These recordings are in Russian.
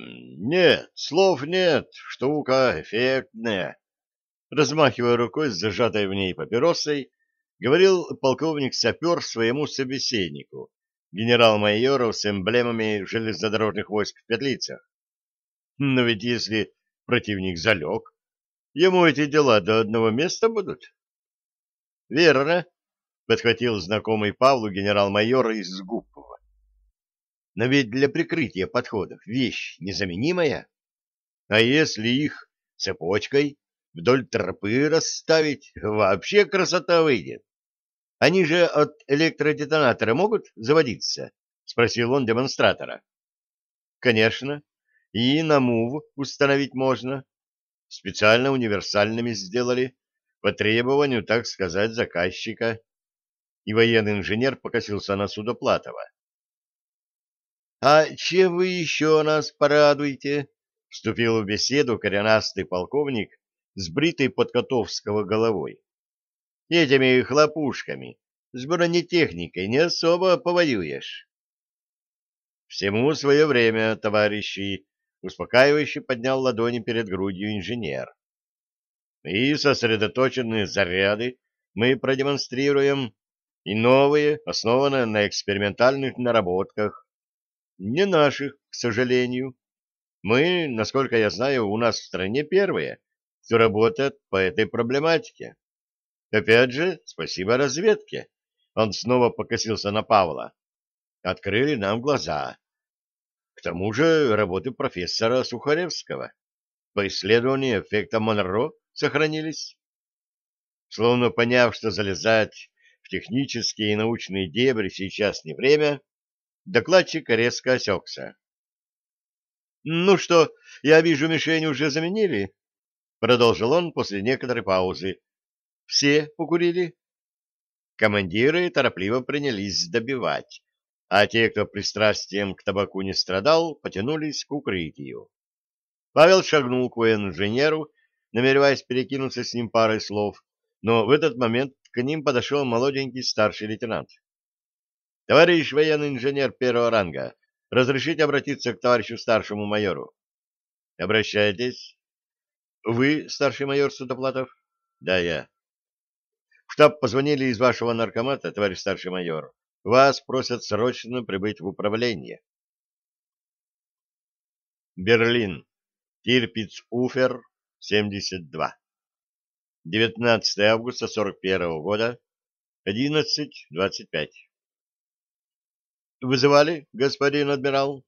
Нет, слов нет, штука эффектная. Размахивая рукой с зажатой в ней папиросой, говорил полковник-сапер своему собеседнику, генерал-майору с эмблемами железнодорожных войск в петлицах. Но ведь если противник залег, ему эти дела до одного места будут. — Верно, — подхватил знакомый Павлу генерал-майор из Гуппова. — Но ведь для прикрытия подходов вещь незаменимая. А если их цепочкой вдоль тропы расставить, вообще красота выйдет. Они же от электродетонатора могут заводиться? — спросил он демонстратора. — Конечно. И на МУВ установить можно. Специально универсальными сделали, по требованию, так сказать, заказчика. И военный инженер покосился на Судоплатова. — А чем вы еще нас порадуете? — вступил в беседу коренастый полковник с бритой подкотовского головой этими хлопушками с бронетехникой не особо повоюешь. Всему свое время, товарищи, успокаивающе поднял ладони перед грудью инженер. И сосредоточенные заряды мы продемонстрируем, и новые, основанные на экспериментальных наработках. Не наших, к сожалению. Мы, насколько я знаю, у нас в стране первые, кто работает по этой проблематике. Опять же, спасибо разведке. Он снова покосился на Павла. Открыли нам глаза. К тому же работы профессора Сухаревского по исследованию эффекта Монро сохранились. Словно поняв, что залезать в технические и научные дебри сейчас не время, докладчик резко осекся. — Ну что, я вижу, мишень уже заменили? — продолжил он после некоторой паузы, все покурили? Командиры торопливо принялись добивать, а те, кто пристрастием к табаку не страдал, потянулись к укрытию. Павел шагнул к военно-инженеру, намереваясь перекинуться с ним парой слов, но в этот момент к ним подошел молоденький старший лейтенант. — Товарищ военный инженер первого ранга, разрешите обратиться к товарищу старшему майору? — Обращайтесь. — Вы, старший майор Судоплатов? — Да, я. В штаб позвонили из вашего наркомата, товарищ старший майор. Вас просят срочно прибыть в управление. Берлин. Тирпиц-Уфер, 72. 19 августа 41 года, 11.25. Вызывали, господин адмирал?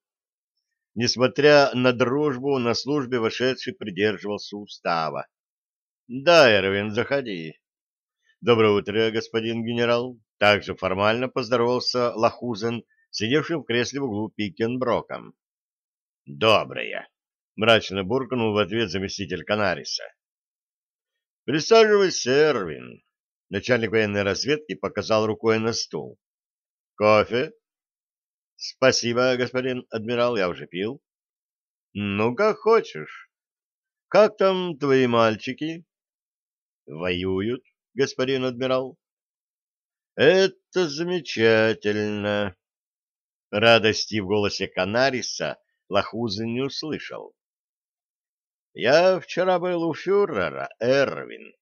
Несмотря на дружбу, на службе вошедший придерживался устава. Да, Эрвин, заходи. Доброе утро, господин генерал. Также формально поздоровался Лахузен, сидевший в кресле в углу Пикенброком. Доброе, мрачно буркнул в ответ заместитель Канариса. Присаживайся, Эрвин. Начальник военной разведки показал рукой на стул. Кофе? Спасибо, господин адмирал, я уже пил. Ну, как хочешь. Как там твои мальчики? Воюют, господин адмирал. Это замечательно. Радости в голосе Канариса Лохуза не услышал. Я вчера был у фюрера, Эрвин,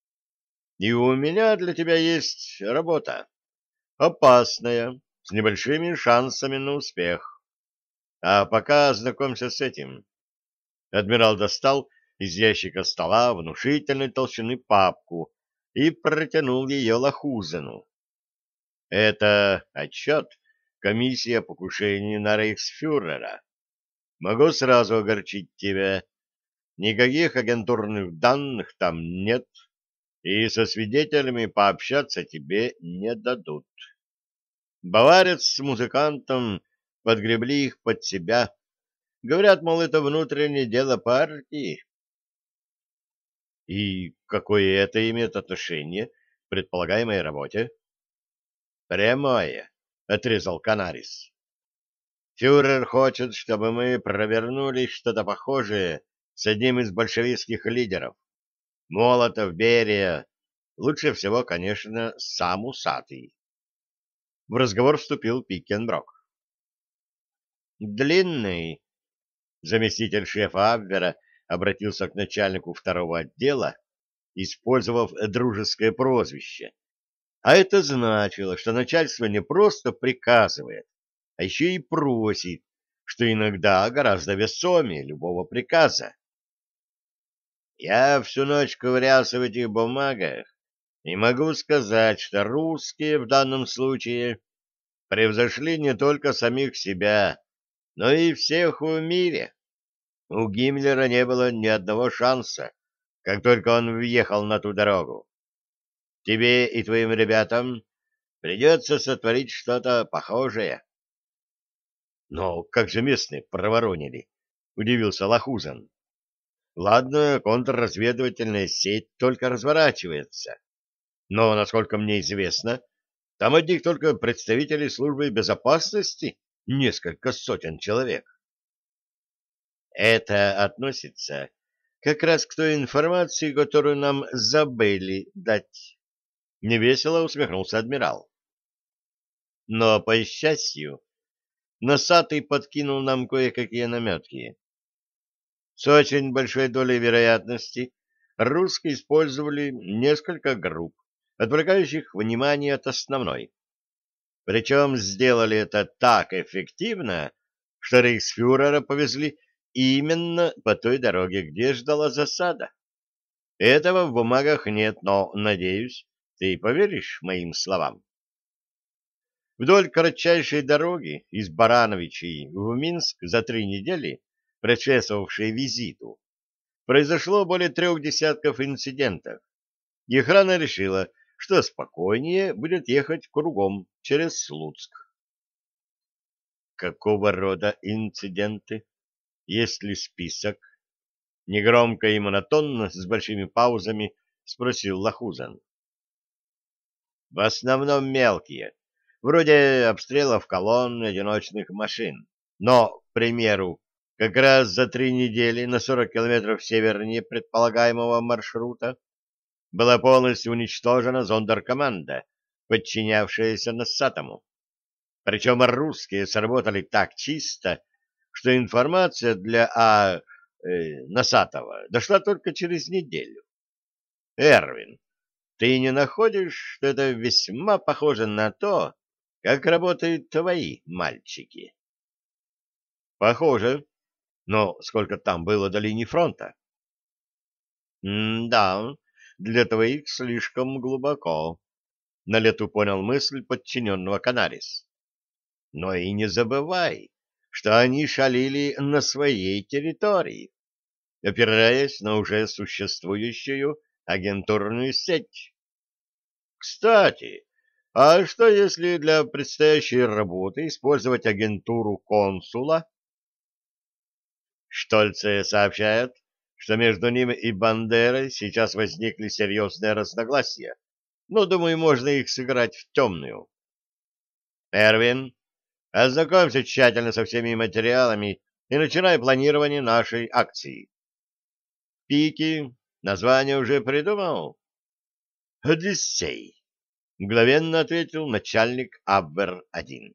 и у меня для тебя есть работа. Опасная, с небольшими шансами на успех. А пока ознакомься с этим. Адмирал достал из ящика стола внушительной толщины папку и протянул ее Лохузену. Это отчет комиссии о покушении на рейхсфюрера. Могу сразу огорчить тебя. Никаких агентурных данных там нет, и со свидетелями пообщаться тебе не дадут. Баварец с музыкантом подгребли их под себя. Говорят, мол, это внутреннее дело партии. И какое это имеет отношение к предполагаемой работе? Прямое, отрезал Канарис. Фюрер хочет, чтобы мы провернули что-то похожее с одним из большевистских лидеров. Молотов, Берия, лучше всего, конечно, сам усатый. В разговор вступил Пикенброк. Длинный, Заместитель шефа Абвера обратился к начальнику второго отдела, использовав дружеское прозвище. А это значило, что начальство не просто приказывает, а еще и просит, что иногда гораздо весомее любого приказа. Я всю ночь ковырялся в этих бумагах и могу сказать, что русские в данном случае превзошли не только самих себя, но и всех в мире. У Гиммлера не было ни одного шанса, как только он въехал на ту дорогу. Тебе и твоим ребятам придется сотворить что-то похожее. — Но как же местные проворонили? — удивился Лохузан. — Ладно, контрразведывательная сеть только разворачивается. Но, насколько мне известно, там одних только представителей службы безопасности несколько сотен человек. Это относится как раз к той информации, которую нам забыли дать. Невесело усмехнулся адмирал. Но, по счастью, носатый подкинул нам кое-какие наметки. С очень большой долей вероятности русские использовали несколько групп, отвлекающих внимание от основной. Причем сделали это так эффективно, что рейхсфюрера повезли именно по той дороге, где ждала засада. Этого в бумагах нет, но, надеюсь, ты поверишь моим словам? Вдоль кратчайшей дороги из Барановичей в Минск за три недели, предшествовавшей визиту, произошло более трех десятков инцидентов, и охрана решила, что спокойнее будет ехать кругом через Слуцк. Какого рода инциденты? Есть ли список? Негромко и монотонно, с большими паузами, спросил Лохузан. В основном мелкие, вроде обстрелов колонн одиночных машин. Но, к примеру, как раз за три недели на 40 километров севернее предполагаемого маршрута была полностью уничтожена зондеркоманда, подчинявшаяся Нассатому. Причем русские сработали так чисто, что информация для А. Э, Насатова дошла только через неделю. Эрвин, ты не находишь, что это весьма похоже на то, как работают твои мальчики? Похоже. Но сколько там было до линии фронта? М да, для твоих слишком глубоко. На лету понял мысль подчиненного Канарис. Но и не забывай, что они шалили на своей территории, опираясь на уже существующую агентурную сеть. Кстати, а что если для предстоящей работы использовать агентуру консула? Штольце сообщает, что между ним и Бандерой сейчас возникли серьезные разногласия, но, думаю, можно их сыграть в темную. Эрвин, ознакомься тщательно со всеми материалами и начинай планирование нашей акции. Пики Название уже придумал? Одиссей, мгновенно ответил начальник Абвер-1.